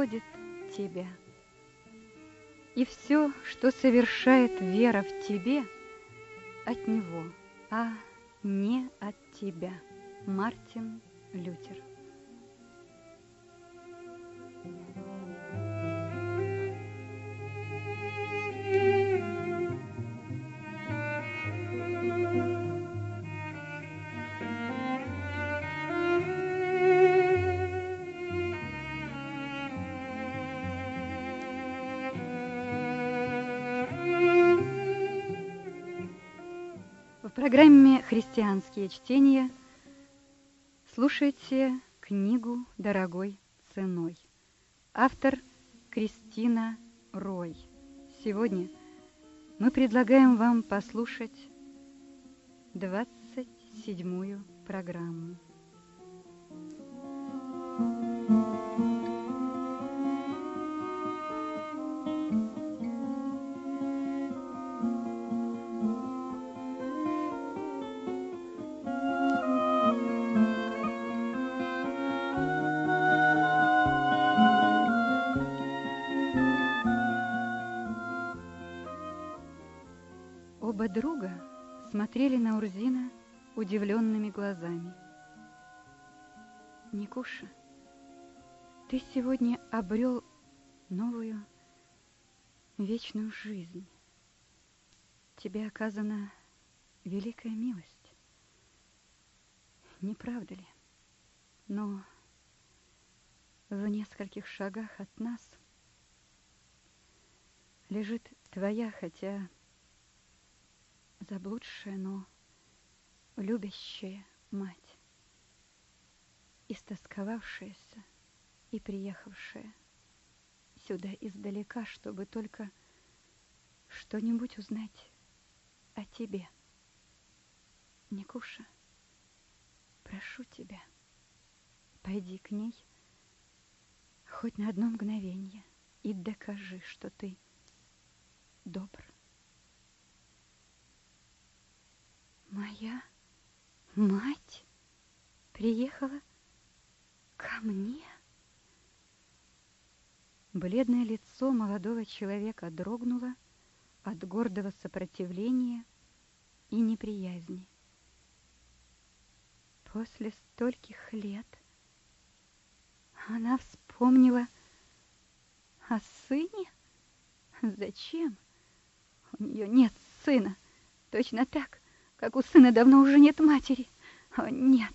находит тебя. И все, что совершает вера в тебе, от него, а не от тебя. Мартин Лютер программе «Христианские чтения» слушайте книгу «Дорогой ценой». Автор Кристина Рой. Сегодня мы предлагаем вам послушать 27-ю программу. Смотрели на Урзина удивленными глазами. Никуша, ты сегодня обрел новую вечную жизнь. Тебе оказана великая милость. Не правда ли? Но в нескольких шагах от нас лежит твоя, хотя заблудшая, но любящая мать, истосковавшаяся и приехавшая сюда издалека, чтобы только что-нибудь узнать о тебе. Никуша, прошу тебя, пойди к ней хоть на одно мгновение и докажи, что ты добр. Моя мать приехала ко мне? Бледное лицо молодого человека дрогнуло от гордого сопротивления и неприязни. После стольких лет она вспомнила о сыне? Зачем? У нее нет сына. Точно так, как у сына давно уже нет матери. О, нет,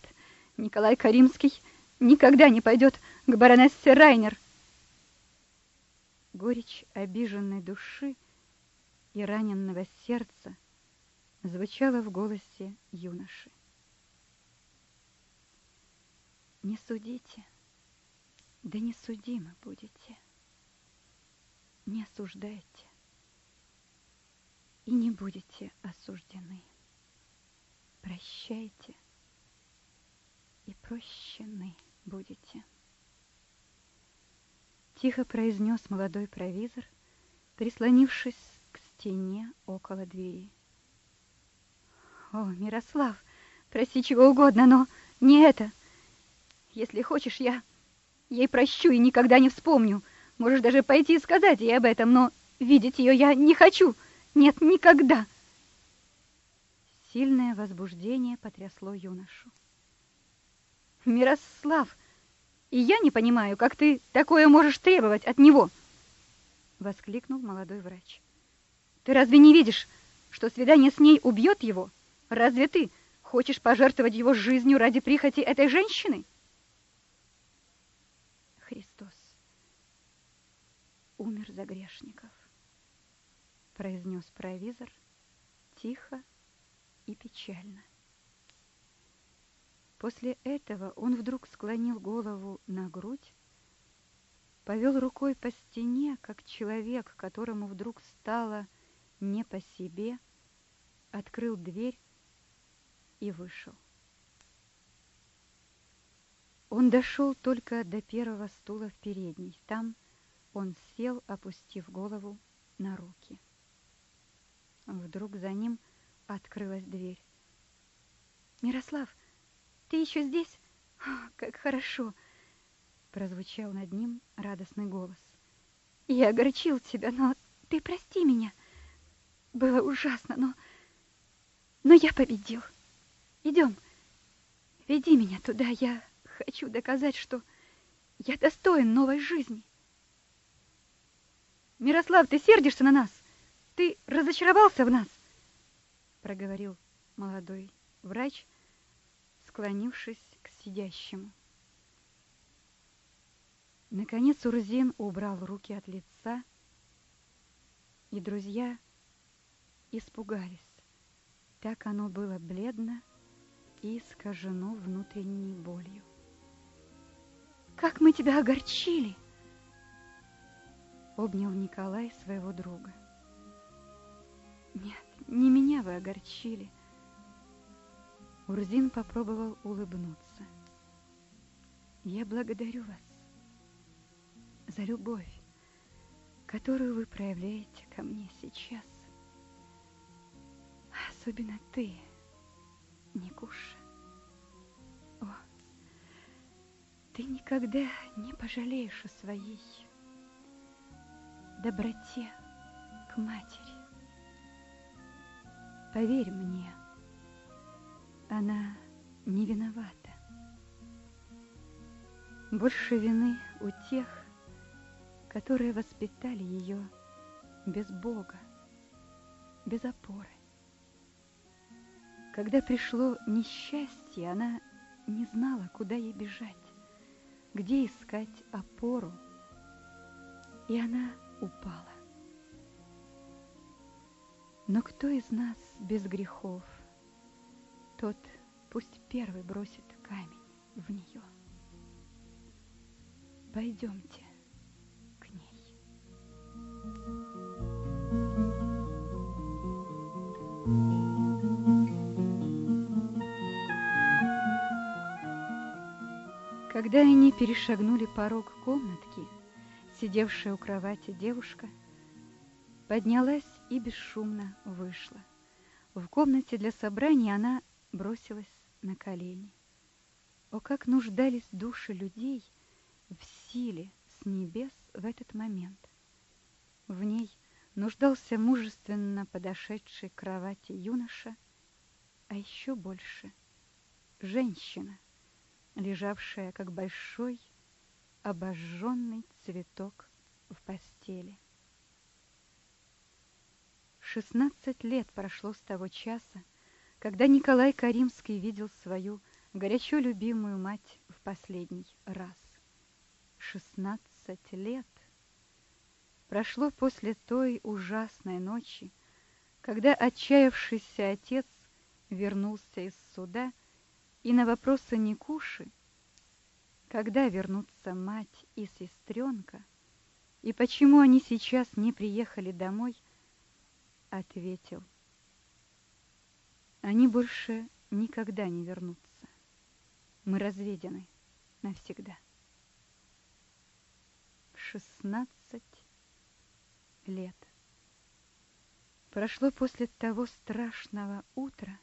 Николай Каримский никогда не пойдет к баронессе Райнер. Горечь обиженной души и раненного сердца звучала в голосе юноши. Не судите, да не судимы будете. Не осуждайте и не будете осуждены прощайте и прощены будете. Тихо произнес молодой провизор, прислонившись к стене около двери. О, Мирослав, проси чего угодно, но не это. Если хочешь, я ей прощу и никогда не вспомню. Можешь даже пойти и сказать ей об этом, но видеть ее я не хочу. Нет, никогда. Сильное возбуждение потрясло юношу. «Мирослав, и я не понимаю, как ты такое можешь требовать от него!» Воскликнул молодой врач. «Ты разве не видишь, что свидание с ней убьет его? Разве ты хочешь пожертвовать его жизнью ради прихоти этой женщины?» Христос умер за грешников, произнес провизор тихо и печально. После этого он вдруг склонил голову на грудь, повел рукой по стене, как человек, которому вдруг стало не по себе, открыл дверь и вышел. Он дошел только до первого стула в передней. Там он сел, опустив голову на руки. Вдруг за ним открылась дверь. Мирослав, ты еще здесь? О, как хорошо!» Прозвучал над ним радостный голос. «Я огорчил тебя, но ты прости меня. Было ужасно, но... Но я победил. Идем, веди меня туда. Я хочу доказать, что я достоин новой жизни». «Мирослав, ты сердишься на нас? Ты разочаровался в нас?» Проговорил молодой врач, склонившись к сидящему. Наконец Урзин убрал руки от лица, и друзья испугались. Так оно было бледно и искажено внутренней болью. «Как мы тебя огорчили!» Обнял Николай своего друга. «Нет, не меня вы огорчили!» Урзин попробовал улыбнуться. «Я благодарю вас за любовь, которую вы проявляете ко мне сейчас. Особенно ты, Никуша. О, ты никогда не пожалеешь о своей доброте к матери. Поверь мне, она не виновата. Больше вины у тех, которые воспитали ее без Бога, без опоры. Когда пришло несчастье, она не знала, куда ей бежать, где искать опору, и она упала. Но кто из нас без грехов, тот пусть первый бросит камень в нее. Пойдемте. Когда они перешагнули порог комнатки, сидевшая у кровати девушка поднялась и бесшумно вышла. В комнате для собраний она бросилась на колени. О, как нуждались души людей в силе с небес в этот момент. В ней нуждался мужественно подошедший к кровати юноша, а еще больше — женщина, лежавшая как большой обожженный цветок в постели. Шестнадцать лет прошло с того часа, когда Николай Каримский видел свою горячо любимую мать в последний раз. Шестнадцать лет прошло после той ужасной ночи, когда отчаявшийся отец вернулся из суда и на вопросы Никуши, когда вернутся мать и сестренка, и почему они сейчас не приехали домой, ответил. Они больше никогда не вернутся. Мы разведены навсегда. Шестнадцать лет. Прошло после того страшного утра,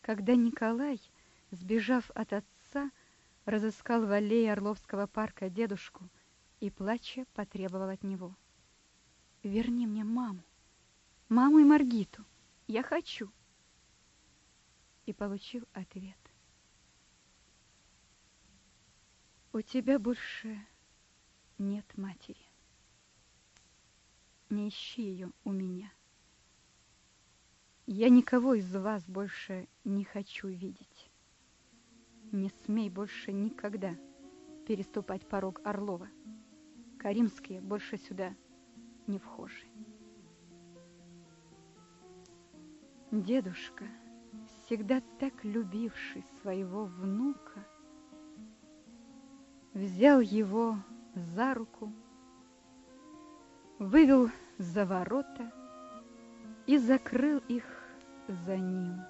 когда Николай, сбежав от отца, разыскал в аллее Орловского парка дедушку и, плача, потребовал от него. «Верни мне маму, маму и Маргиту, я хочу!» И получил ответ. «У тебя больше нет матери. Не ищи ее у меня. Я никого из вас больше не хочу видеть». Не смей больше никогда переступать порог Орлова. Каримские больше сюда не вхожи. Дедушка, всегда так любивший своего внука, взял его за руку, вывел за ворота и закрыл их за ним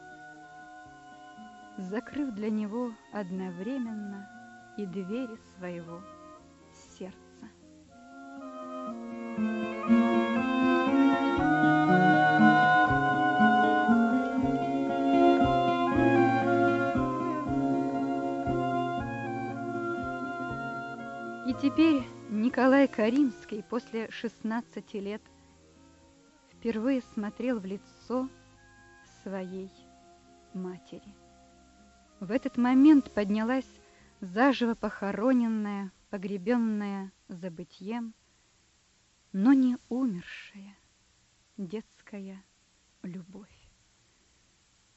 закрыв для него одновременно и двери своего Николай Каримский после 16 лет впервые смотрел в лицо своей матери. В этот момент поднялась заживо похороненная, погребенная забытьем, но не умершая детская любовь.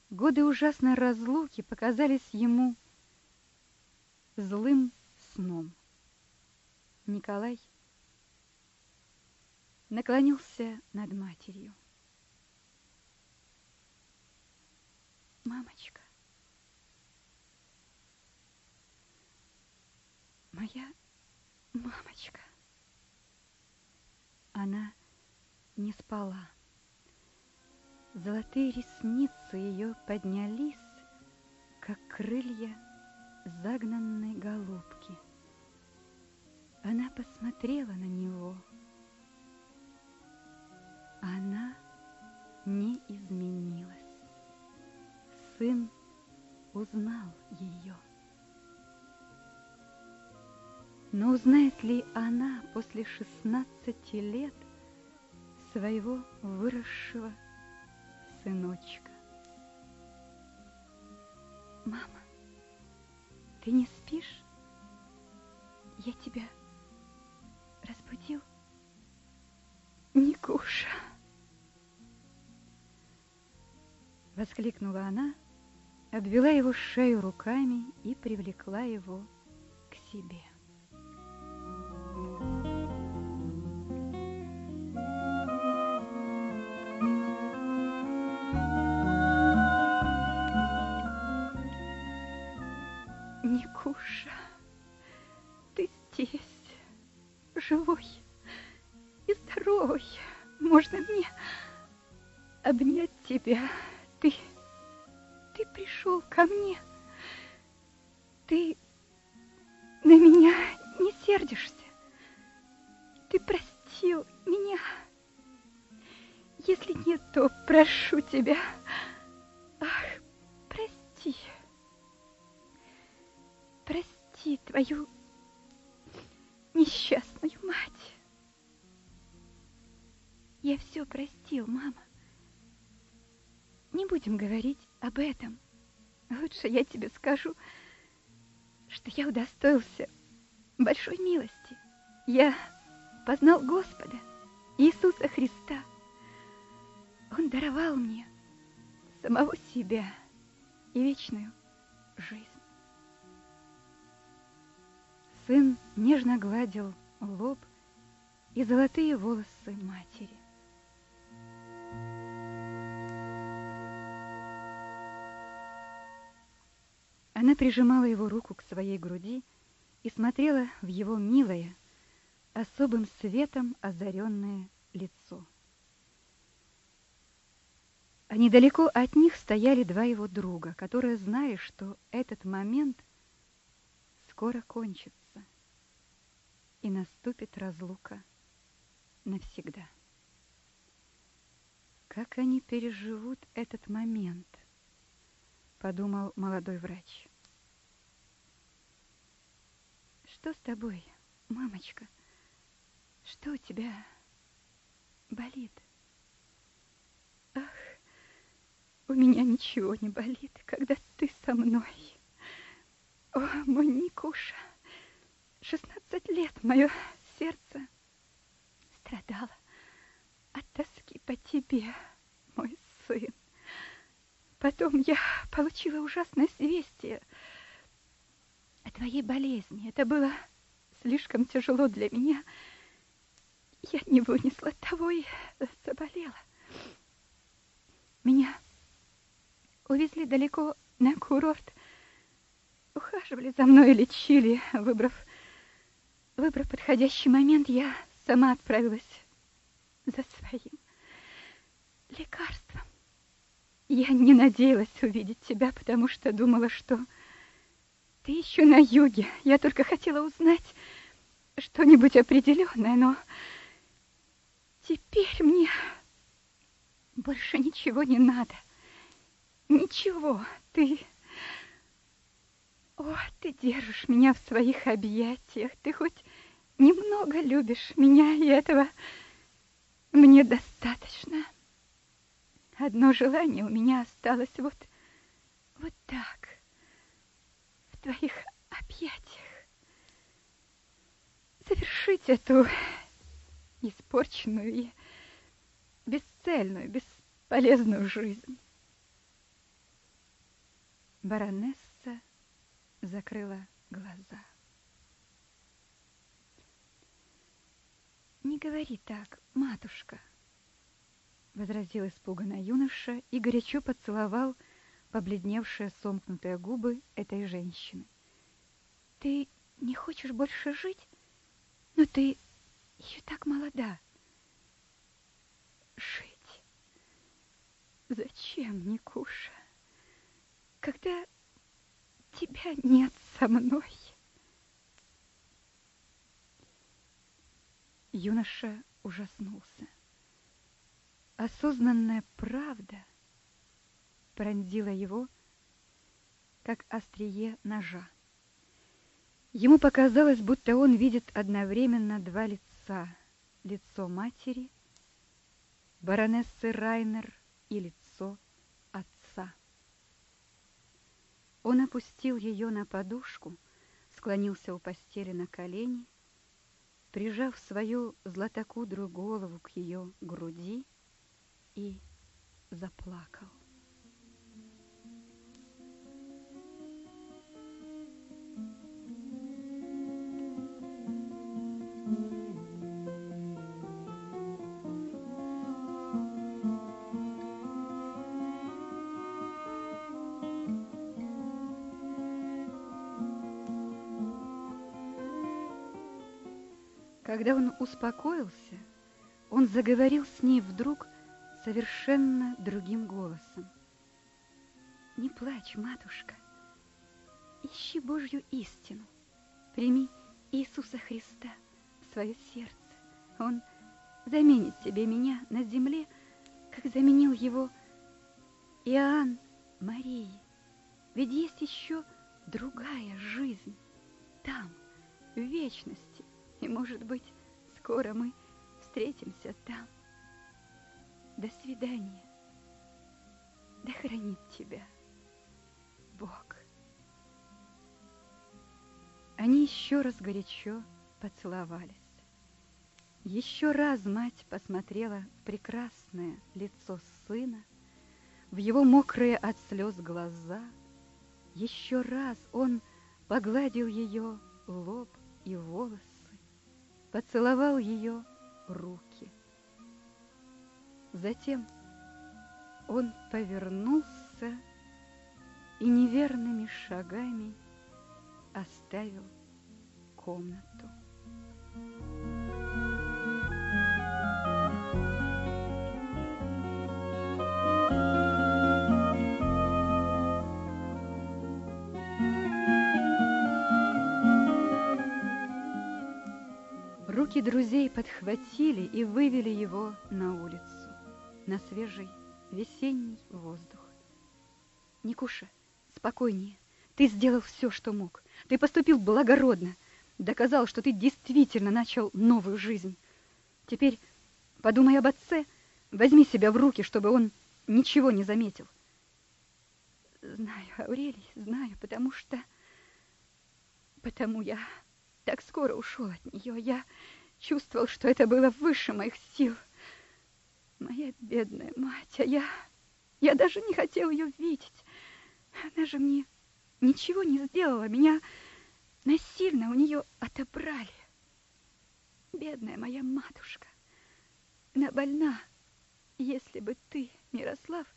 Годы ужасной разлуки показались ему злым сном. Николай наклонился над матерью. Мамочка, моя мамочка. Она не спала. Золотые ресницы ее поднялись, как крылья загнанной голубки. Она посмотрела на него. Она не изменилась. Сын узнал ее. Но узнает ли она после шестнадцати лет своего выросшего сыночка? Мама, ты не спишь? Я тебя Никуша! Воскликнула она, обвела его шею руками и привлекла его к себе. Никуша, ты здесь, живой и здоровый. Можно мне обнять тебя? Ты, ты пришел ко мне. Ты на меня не сердишься. Ты простил меня. Если нет, то прошу тебя. Ах, прости. Прости твою несчастную мать. Я все простил, мама. Не будем говорить об этом. Лучше я тебе скажу, что я удостоился большой милости. Я познал Господа, Иисуса Христа. Он даровал мне самого себя и вечную жизнь. Сын нежно гладил лоб и золотые волосы матери. Она прижимала его руку к своей груди и смотрела в его милое, особым светом озаренное лицо. А недалеко от них стояли два его друга, которые знали, что этот момент скоро кончится и наступит разлука навсегда. Как они переживут этот момент, подумал молодой врач. Что с тобой, мамочка? Что у тебя болит? Ах, у меня ничего не болит, когда ты со мной. О, мой Никуша, шестнадцать лет мое сердце страдало от тоски по тебе, мой сын. Потом я получила ужасное известие о твоей болезни. Это было слишком тяжело для меня. Я не вынесла того и заболела. Меня увезли далеко на курорт. Ухаживали за мной и лечили. Выбрав, выбрав подходящий момент, я сама отправилась за своим лекарством. Я не надеялась увидеть тебя, потому что думала, что ты еще на юге. Я только хотела узнать что-нибудь определенное, но теперь мне больше ничего не надо. Ничего. Ты... О, ты держишь меня в своих объятиях. Ты хоть немного любишь меня, и этого мне достаточно. Одно желание у меня осталось вот, вот так, твоих объятиях. Совершить эту испорченную и бесцельную, бесполезную жизнь. Баронесса закрыла глаза. «Не говори так, матушка!» Возразил испуганно юноша и горячо поцеловал побледневшие сомкнутые губы этой женщины. «Ты не хочешь больше жить? Но ты еще так молода!» «Жить? Зачем, Никуша, когда тебя нет со мной?» Юноша ужаснулся. Осознанная правда пронзила его, как острие ножа. Ему показалось, будто он видит одновременно два лица. Лицо матери, баронессы Райнер и лицо отца. Он опустил ее на подушку, склонился у постели на колени прижав свою златокудрую голову к ее груди и заплакал. Когда он успокоился, он заговорил с ней вдруг совершенно другим голосом. Не плачь, матушка. Ищи Божью истину. Прими Иисуса Христа в свое сердце. Он заменит тебе меня на земле, как заменил его Иоанн Марии. Ведь есть еще другая жизнь там, в вечности. И, может быть, скоро мы встретимся там. До свидания. Да хранит тебя Бог. Они еще раз горячо поцеловались. Еще раз мать посмотрела в прекрасное лицо сына, в его мокрые от слез глаза. Еще раз он погладил ее лоб и волосы поцеловал ее руки. Затем он повернулся и неверными шагами оставил комнату. Руки друзей подхватили и вывели его на улицу, на свежий весенний воздух. Никуша, спокойнее. Ты сделал все, что мог. Ты поступил благородно. Доказал, что ты действительно начал новую жизнь. Теперь подумай об отце. Возьми себя в руки, чтобы он ничего не заметил. Знаю, Аурелий, знаю, потому что... Потому я так скоро ушел от нее. Я чувствовал, что это было выше моих сил. Моя бедная мать, а я... Я даже не хотел ее видеть. Она же мне ничего не сделала. Меня насильно у нее отобрали. Бедная моя матушка. Она больна. Если бы ты, Мирослав,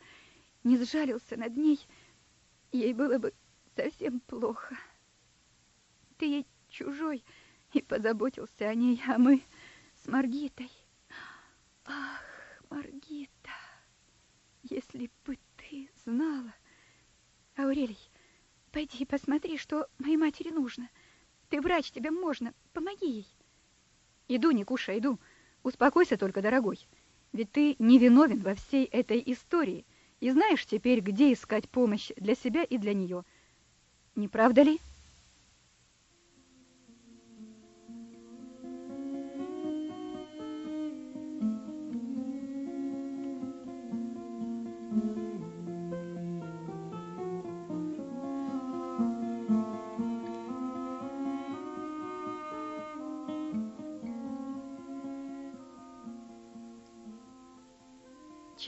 не сжалился над ней, ей было бы совсем плохо. Ты ей чужой и позаботился о ней, а мы с Маргитой. Ах, Маргита, если бы ты знала. Аурелий, пойди посмотри, что моей матери нужно. Ты врач, тебе можно, помоги ей. Иду, Никуша, иду. Успокойся только, дорогой. Ведь ты не виновен во всей этой истории и знаешь теперь, где искать помощь для себя и для нее. Не правда ли?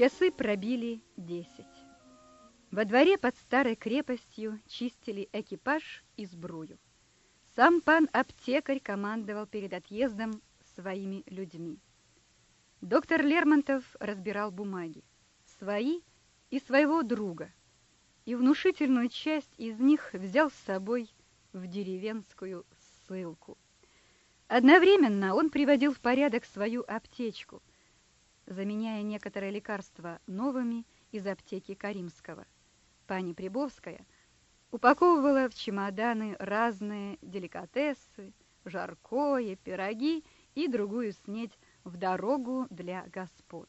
Часы пробили десять. Во дворе под старой крепостью чистили экипаж и сбрую. Сам пан аптекарь командовал перед отъездом своими людьми. Доктор Лермонтов разбирал бумаги, свои и своего друга, и внушительную часть из них взял с собой в деревенскую ссылку. Одновременно он приводил в порядок свою аптечку, заменяя некоторые лекарства новыми из аптеки Каримского. Пани Прибовская упаковывала в чемоданы разные деликатесы, жаркое, пироги и другую снедь в дорогу для господ.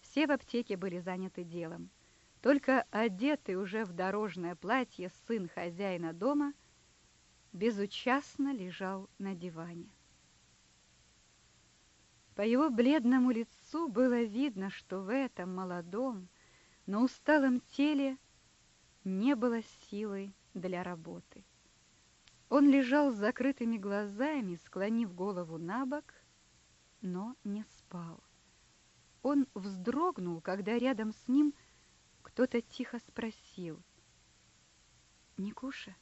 Все в аптеке были заняты делом. Только одетый уже в дорожное платье сын хозяина дома безучастно лежал на диване. По его бледному лицу было видно, что в этом молодом, но усталом теле не было силы для работы. Он лежал с закрытыми глазами, склонив голову на бок, но не спал. Он вздрогнул, когда рядом с ним кто-то тихо спросил. «Никуша,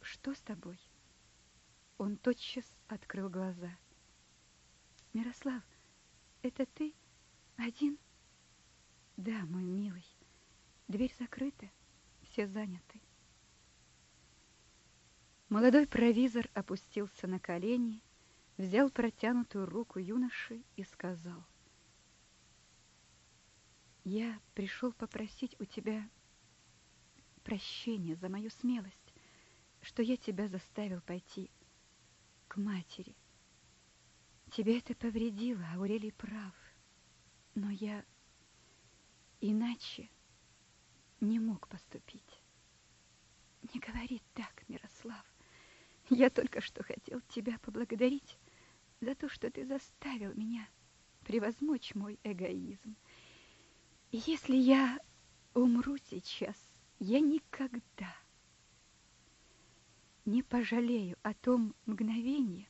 что с тобой?» Он тотчас открыл глаза. «Мирослав, это ты один?» «Да, мой милый. Дверь закрыта, все заняты». Молодой провизор опустился на колени, взял протянутую руку юноши и сказал. «Я пришел попросить у тебя прощения за мою смелость, что я тебя заставил пойти к матери. Тебе это повредило, Аурелий прав, но я иначе не мог поступить. Не говори так, Мирослав. Я только что хотел тебя поблагодарить за то, что ты заставил меня превозмочь мой эгоизм. И если я умру сейчас, я никогда не пожалею о том мгновении,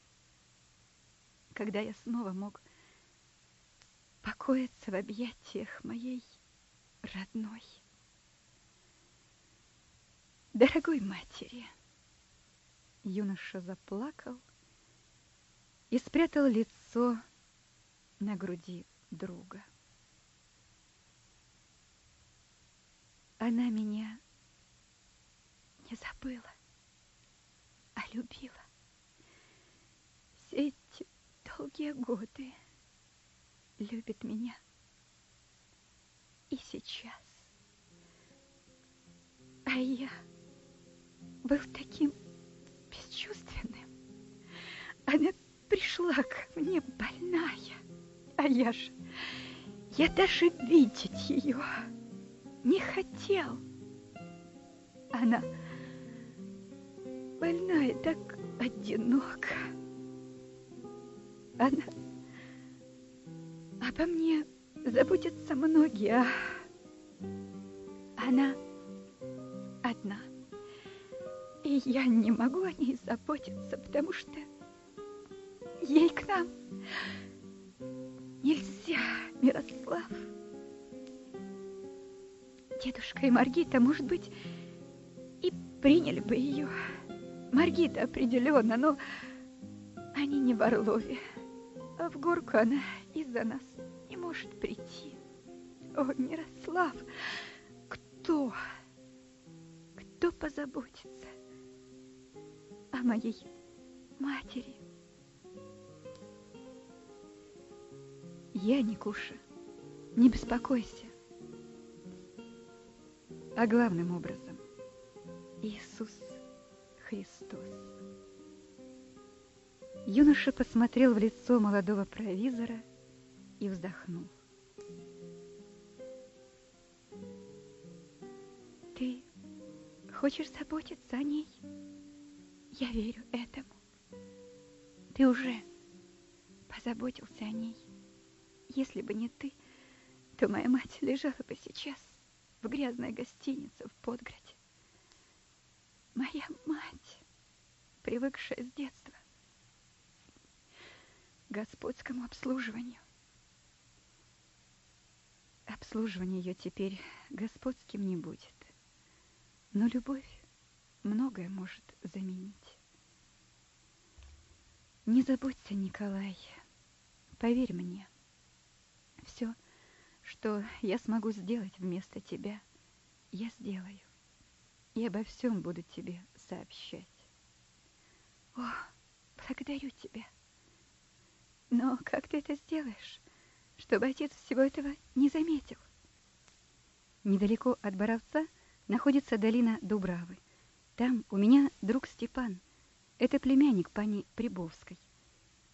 когда я снова мог покоиться в объятиях моей родной, дорогой матери. Юноша заплакал и спрятал лицо на груди друга. Она меня не забыла, а любила. Все эти долгие годы любит меня и сейчас. А я был таким бесчувственным. Она пришла ко мне больная, а я же, я даже видеть ее не хотел. Она больная, так одинока. Она обо мне заботятся многие, а она одна. И я не могу о ней заботиться, потому что ей к нам нельзя, Мирослав. Дедушка и Маргита, может быть, и приняли бы ее. Маргита определенно, но они не в Орлове. В горку она из-за нас не может прийти. О, Мирослав, кто, кто позаботится о моей матери. Я, Никуша, не беспокойся. А главным образом Иисус Христос. Юноша посмотрел в лицо молодого провизора и вздохнул. Ты хочешь заботиться о ней? Я верю этому. Ты уже позаботился о ней. Если бы не ты, то моя мать лежала бы сейчас в грязной гостинице в Подграде. Моя мать, привыкшая с детства господскому обслуживанию. Обслуживание ее теперь господским не будет. Но любовь многое может заменить. Не забудься, Николай, поверь мне, все, что я смогу сделать вместо тебя, я сделаю. И обо всем буду тебе сообщать. О, благодарю тебя. Но как ты это сделаешь, чтобы отец всего этого не заметил? Недалеко от Боровца находится долина Дубравы. Там у меня друг Степан. Это племянник пани Прибовской.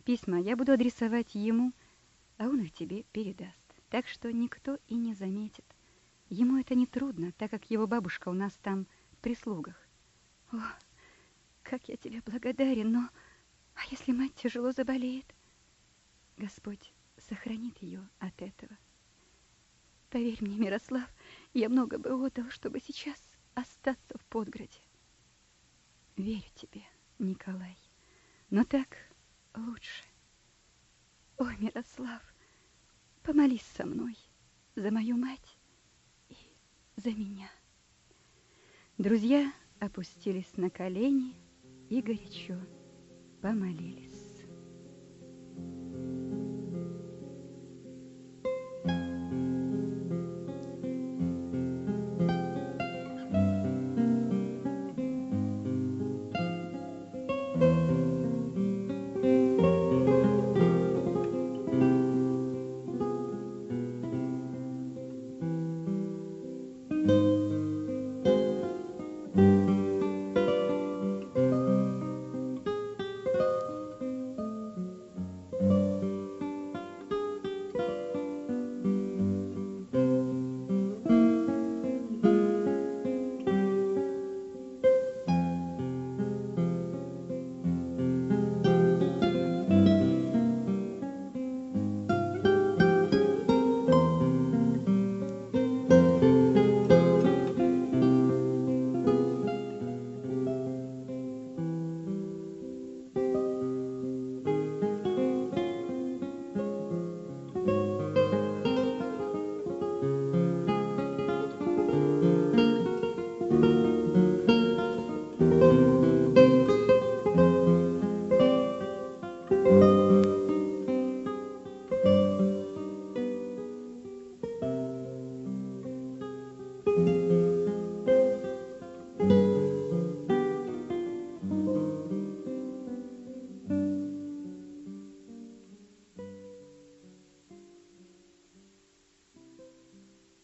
Письма я буду адресовать ему, а он их тебе передаст. Так что никто и не заметит. Ему это не трудно, так как его бабушка у нас там в прислугах. О, как я тебе благодарен, но... А если мать тяжело заболеет? Господь сохранит ее от этого. Поверь мне, Мирослав, я много бы отдал, чтобы сейчас остаться в Подграде. Верю тебе, Николай, но так лучше. О, Мирослав, помолись со мной за мою мать и за меня. Друзья опустились на колени и горячо помолились.